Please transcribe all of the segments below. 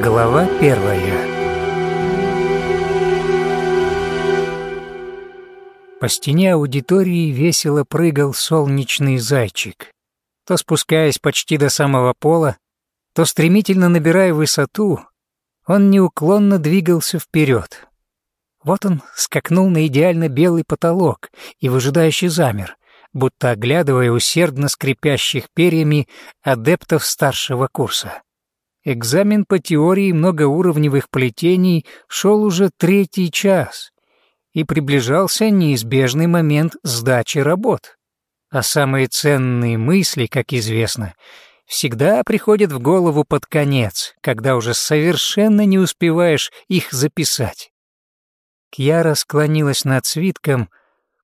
Глава первая По стене аудитории весело прыгал солнечный зайчик, то спускаясь почти до самого пола, то стремительно набирая высоту, он неуклонно двигался вперед. Вот он скакнул на идеально белый потолок и выжидающе замер, будто оглядывая усердно скрипящих перьями адептов старшего курса. Экзамен по теории многоуровневых плетений шел уже третий час, и приближался неизбежный момент сдачи работ. А самые ценные мысли, как известно, всегда приходят в голову под конец, когда уже совершенно не успеваешь их записать. Кьяра склонилась над свитком,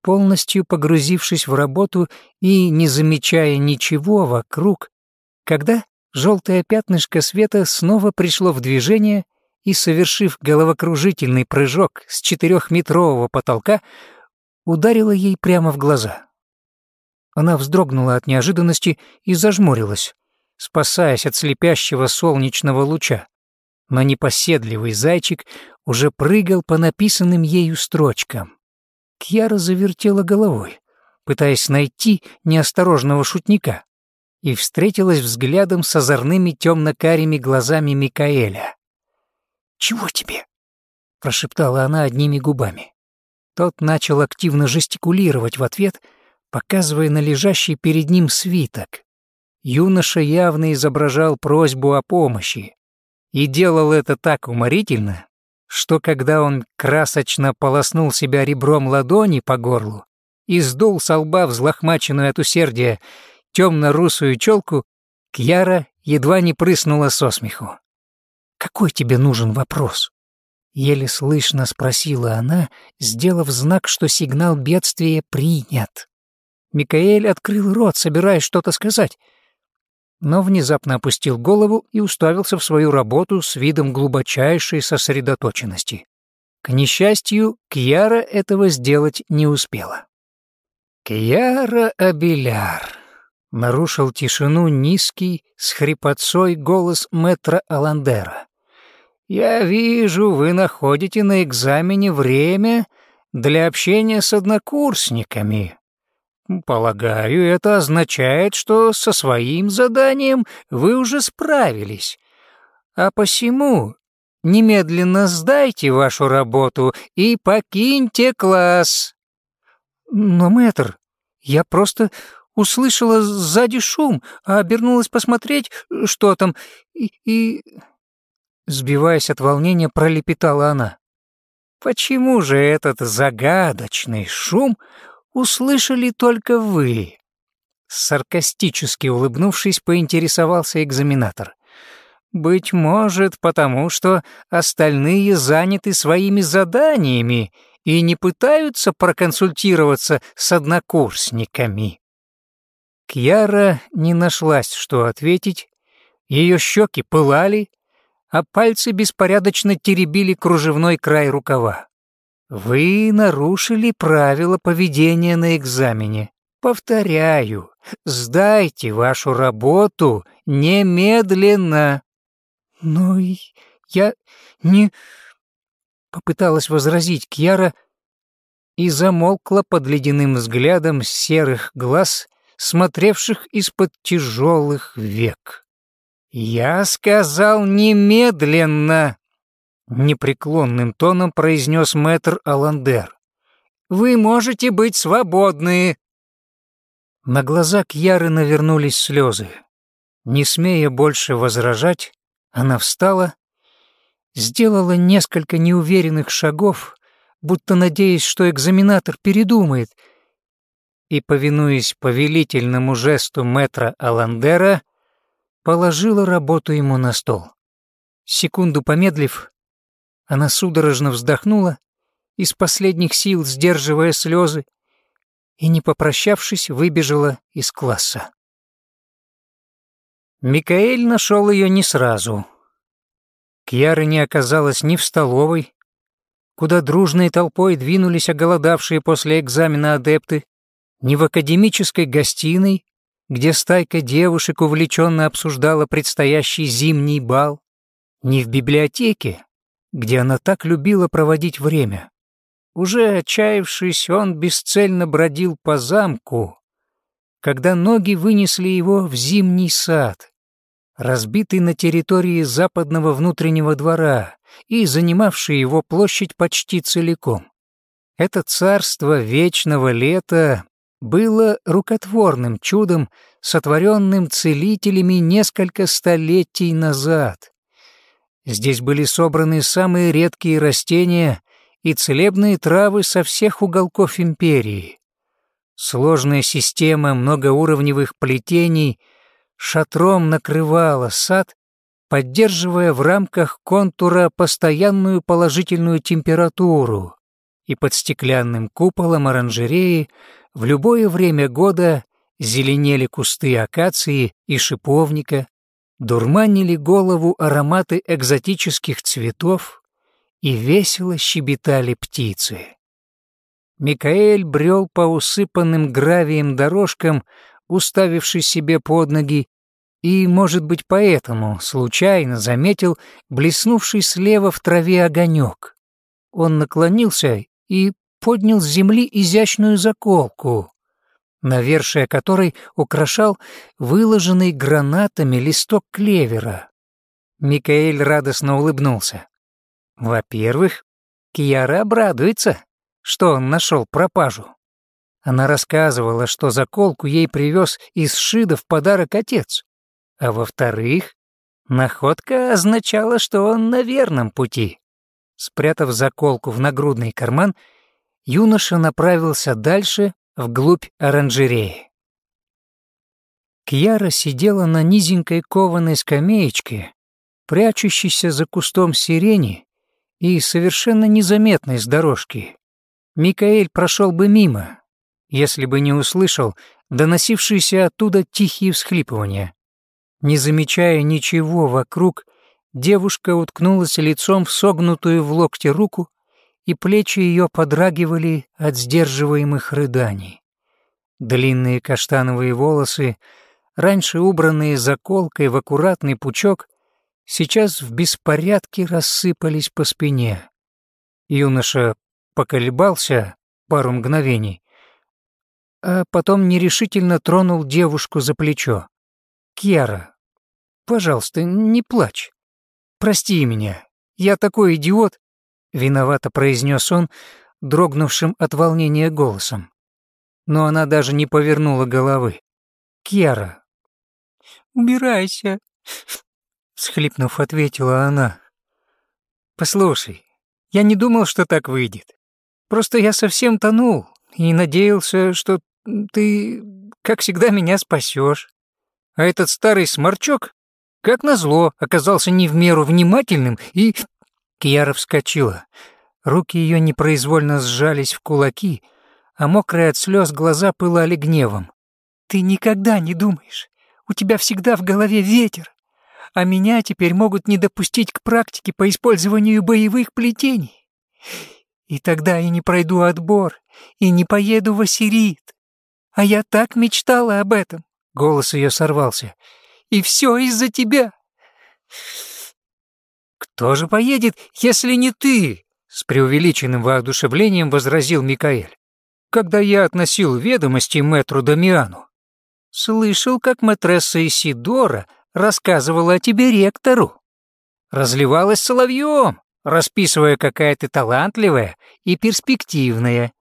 полностью погрузившись в работу и не замечая ничего вокруг, когда желтое пятнышко света снова пришло в движение и, совершив головокружительный прыжок с четырехметрового потолка, ударило ей прямо в глаза. Она вздрогнула от неожиданности и зажмурилась, спасаясь от слепящего солнечного луча. Но непоседливый зайчик уже прыгал по написанным ею строчкам. Кьяра завертела головой, пытаясь найти неосторожного шутника и встретилась взглядом с озорными темно-карими глазами Микаэля. «Чего тебе?» — прошептала она одними губами. Тот начал активно жестикулировать в ответ, показывая на лежащий перед ним свиток. Юноша явно изображал просьбу о помощи и делал это так уморительно, что когда он красочно полоснул себя ребром ладони по горлу и сдул со лба взлохмаченную от усердия темно-русую челку, Кьяра едва не прыснула со смеху. «Какой тебе нужен вопрос?» Еле слышно спросила она, сделав знак, что сигнал бедствия принят. Микаэль открыл рот, собираясь что-то сказать, но внезапно опустил голову и уставился в свою работу с видом глубочайшей сосредоточенности. К несчастью, Кьяра этого сделать не успела. «Кьяра Абеляр», Нарушил тишину низкий, с хрипотцой голос мэтра Аландера. «Я вижу, вы находите на экзамене время для общения с однокурсниками. Полагаю, это означает, что со своим заданием вы уже справились. А посему немедленно сдайте вашу работу и покиньте класс». «Но, мэтр, я просто услышала сзади шум, а обернулась посмотреть, что там, и... и... Сбиваясь от волнения, пролепетала она. «Почему же этот загадочный шум услышали только вы?» Саркастически улыбнувшись, поинтересовался экзаменатор. «Быть может, потому что остальные заняты своими заданиями и не пытаются проконсультироваться с однокурсниками». Кьяра не нашлась, что ответить, ее щеки пылали, а пальцы беспорядочно теребили кружевной край рукава. «Вы нарушили правила поведения на экзамене. Повторяю, сдайте вашу работу немедленно». «Но я не...» Попыталась возразить Кьяра и замолкла под ледяным взглядом серых глаз, смотревших из-под тяжелых век. «Я сказал немедленно!» — непреклонным тоном произнес мэтр Аландер. «Вы можете быть свободны!» На глаза Кьяры навернулись слезы. Не смея больше возражать, она встала, сделала несколько неуверенных шагов, будто надеясь, что экзаменатор передумает — и, повинуясь повелительному жесту мэтра Аландера, положила работу ему на стол. Секунду помедлив, она судорожно вздохнула, из последних сил сдерживая слезы, и, не попрощавшись, выбежала из класса. Микаэль нашел ее не сразу. Кьяры не оказалась ни в столовой, куда дружной толпой двинулись оголодавшие после экзамена адепты, ни в академической гостиной, где стайка девушек увлеченно обсуждала предстоящий зимний бал, не в библиотеке, где она так любила проводить время. Уже отчаявшись, он бесцельно бродил по замку, когда ноги вынесли его в зимний сад, разбитый на территории западного внутреннего двора и занимавший его площадь почти целиком. Это царство вечного лета было рукотворным чудом, сотворенным целителями несколько столетий назад. Здесь были собраны самые редкие растения и целебные травы со всех уголков империи. Сложная система многоуровневых плетений шатром накрывала сад, поддерживая в рамках контура постоянную положительную температуру, и под стеклянным куполом оранжереи в любое время года зеленели кусты акации и шиповника, дурманили голову ароматы экзотических цветов и весело щебетали птицы. Микаэль брел по усыпанным гравием дорожкам, уставившись себе под ноги, и, может быть, поэтому случайно заметил блеснувший слева в траве огонек. Он наклонился и поднял с земли изящную заколку, навершие которой украшал выложенный гранатами листок клевера. Микаэль радостно улыбнулся. Во-первых, Кияра обрадуется, что он нашел пропажу. Она рассказывала, что заколку ей привез из Шида в подарок отец. А во-вторых, находка означала, что он на верном пути. Спрятав заколку в нагрудный карман, юноша направился дальше, вглубь оранжереи. Кьяра сидела на низенькой кованой скамеечке, прячущейся за кустом сирени и совершенно незаметной с дорожки. Микаэль прошел бы мимо, если бы не услышал доносившиеся оттуда тихие всхлипывания. Не замечая ничего вокруг, Девушка уткнулась лицом в согнутую в локте руку, и плечи ее подрагивали от сдерживаемых рыданий. Длинные каштановые волосы, раньше убранные заколкой в аккуратный пучок, сейчас в беспорядке рассыпались по спине. Юноша поколебался пару мгновений, а потом нерешительно тронул девушку за плечо. «Кьяра, пожалуйста, не плачь. «Прости меня, я такой идиот», — виновато произнес он, дрогнувшим от волнения голосом. Но она даже не повернула головы. «Кьяра». «Убирайся», — схлипнув, ответила она. «Послушай, я не думал, что так выйдет. Просто я совсем тонул и надеялся, что ты, как всегда, меня спасешь. А этот старый сморчок как назло, оказался не в меру внимательным и... Кьяра вскочила. Руки ее непроизвольно сжались в кулаки, а мокрые от слез глаза пылали гневом. «Ты никогда не думаешь. У тебя всегда в голове ветер. А меня теперь могут не допустить к практике по использованию боевых плетений. И тогда я не пройду отбор и не поеду в Ассирит. А я так мечтала об этом». Голос ее сорвался. И все из-за тебя. Кто же поедет, если не ты? С преувеличенным воодушевлением возразил Микаэль. Когда я относил ведомости мэтру Дамиану, слышал, как мэтресса Исидора рассказывала о тебе ректору. Разливалась соловьем, расписывая, какая ты талантливая и перспективная,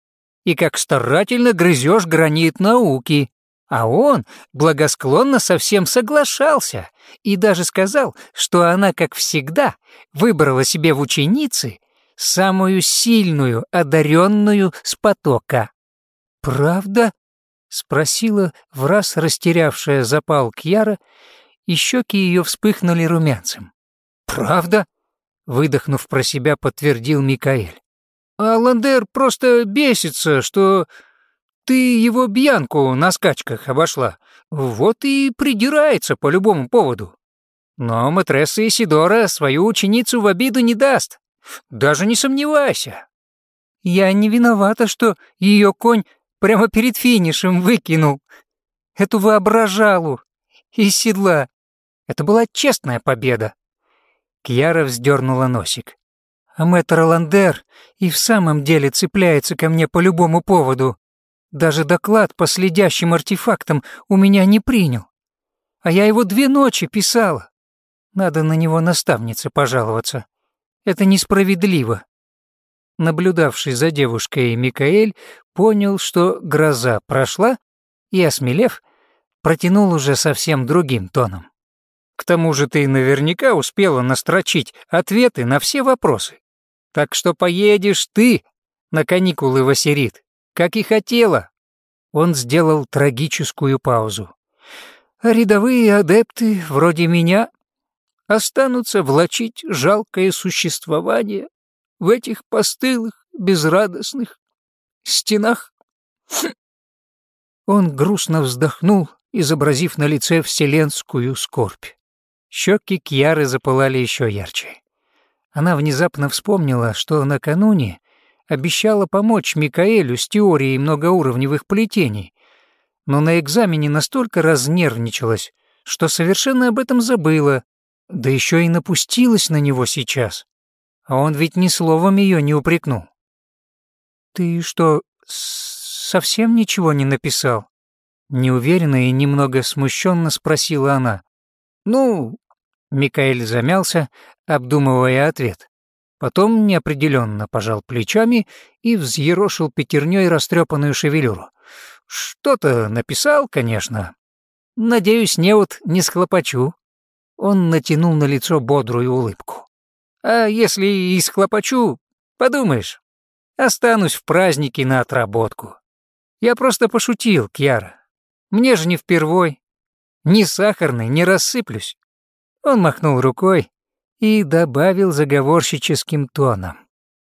и как старательно грызешь гранит науки. А он благосклонно совсем соглашался и даже сказал, что она, как всегда, выбрала себе в ученицы самую сильную, одаренную с потока. «Правда?» — спросила в раз растерявшая запал Кьяра, и щеки ее вспыхнули румянцем. «Правда?» — выдохнув про себя, подтвердил Микаэль. «А Ландер просто бесится, что ты его Бьянку на скачках обошла, вот и придирается по любому поводу. Но матресса Исидора свою ученицу в обиду не даст, даже не сомневайся. Я не виновата, что ее конь прямо перед финишем выкинул эту воображалу из седла. Это была честная победа. Кьяра вздернула носик. А мэтр Ландер и в самом деле цепляется ко мне по любому поводу. Даже доклад по следящим артефактам у меня не принял. А я его две ночи писала. Надо на него наставнице пожаловаться. Это несправедливо. Наблюдавший за девушкой Микаэль понял, что гроза прошла, и, осмелев, протянул уже совсем другим тоном. К тому же ты наверняка успела настрочить ответы на все вопросы. Так что поедешь ты на каникулы в Осирит, как и хотела. Он сделал трагическую паузу. Рядовые адепты, вроде меня, останутся влачить жалкое существование в этих постылых, безрадостных стенах. Он грустно вздохнул, изобразив на лице вселенскую скорбь. Щеки Кьяры запылали еще ярче. Она внезапно вспомнила, что накануне обещала помочь Микаэлю с теорией многоуровневых плетений, но на экзамене настолько разнервничалась, что совершенно об этом забыла, да еще и напустилась на него сейчас. А он ведь ни словом ее не упрекнул. «Ты что, совсем ничего не написал?» Неуверенно и немного смущенно спросила она. «Ну...» — Микаэль замялся, обдумывая ответ. Потом неопределенно пожал плечами и взъерошил пятерней растрепанную шевелюру. «Что-то написал, конечно. Надеюсь, не вот не схлопочу». Он натянул на лицо бодрую улыбку. «А если и схлопочу, подумаешь, останусь в празднике на отработку. Я просто пошутил, Кьяра. Мне же не впервой. Ни сахарный, не рассыплюсь». Он махнул рукой и добавил заговорщическим тоном.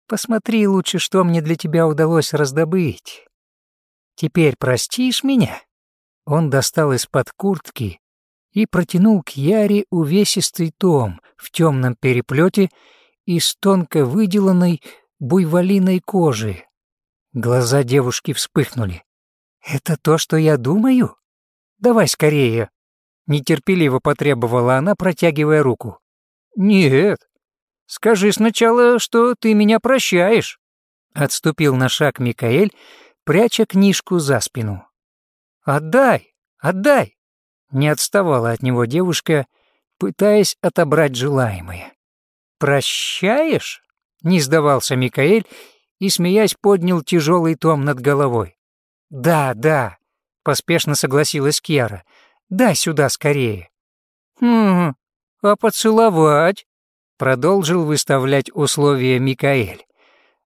«Посмотри лучше, что мне для тебя удалось раздобыть. Теперь простишь меня?» Он достал из-под куртки и протянул к Яре увесистый том в темном переплете из тонко выделанной буйволиной кожи. Глаза девушки вспыхнули. «Это то, что я думаю? Давай скорее!» Нетерпеливо потребовала она, протягивая руку. «Нет. Скажи сначала, что ты меня прощаешь». Отступил на шаг Микаэль, пряча книжку за спину. «Отдай! Отдай!» Не отставала от него девушка, пытаясь отобрать желаемое. «Прощаешь?» — не сдавался Микаэль и, смеясь, поднял тяжелый том над головой. «Да, да», — поспешно согласилась Кьяра. Дай сюда скорее». «Хм, а поцеловать?» Продолжил выставлять условия Микаэль.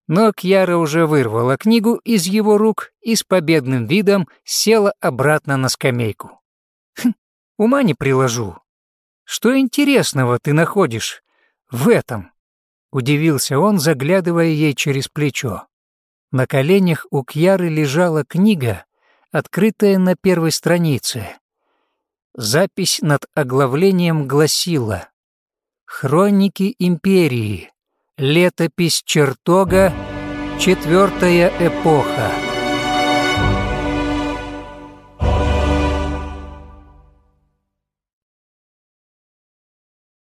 Но Кьяра уже вырвала книгу из его рук и с победным видом села обратно на скамейку. «Хм, ума не приложу. Что интересного ты находишь в этом?» Удивился он, заглядывая ей через плечо. На коленях у Кьяры лежала книга, открытая на первой странице. Запись над оглавлением гласила «Хроники империи. Летопись чертога. Четвертая эпоха».